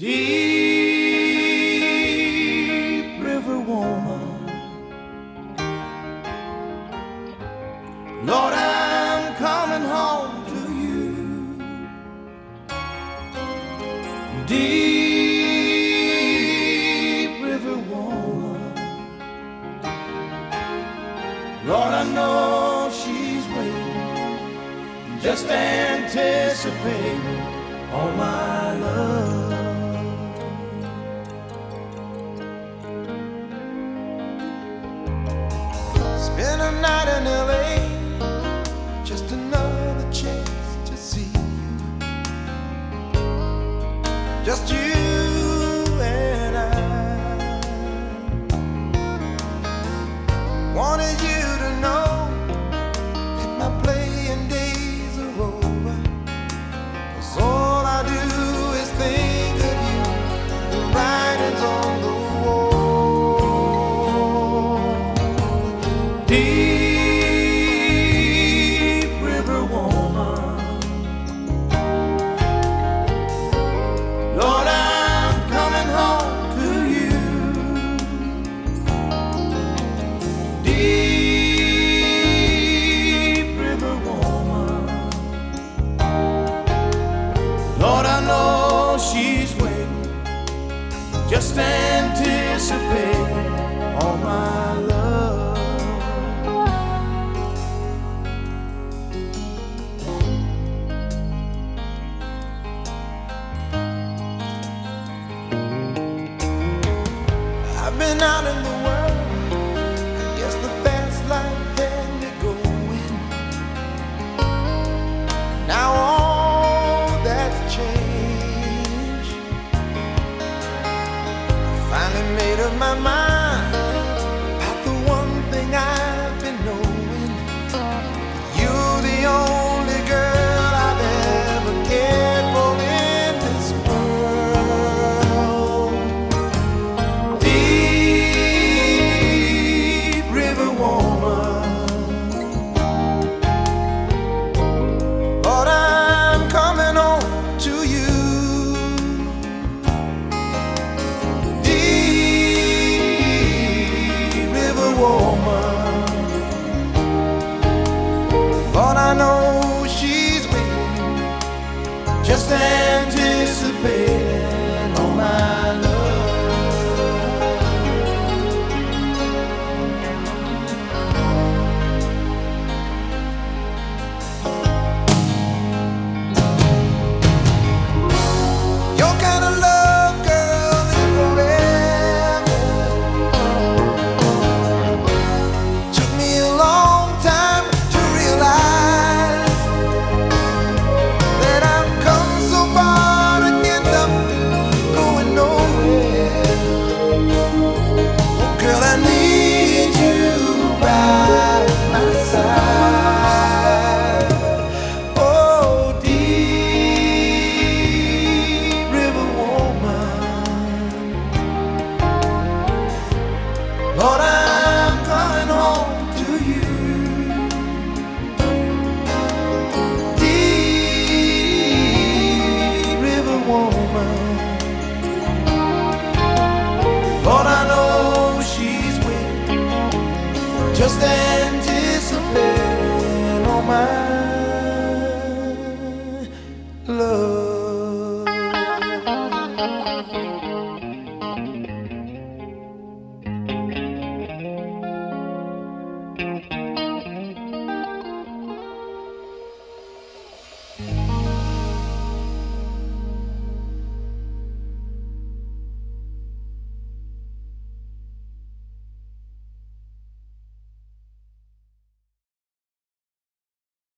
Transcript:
Deep river woman, Lord, I'm coming home to you. Deep river woman, Lord, I know she's waiting, just anticipating all my love. just anticipate all my love. I've been out in the stand just anticipate on my.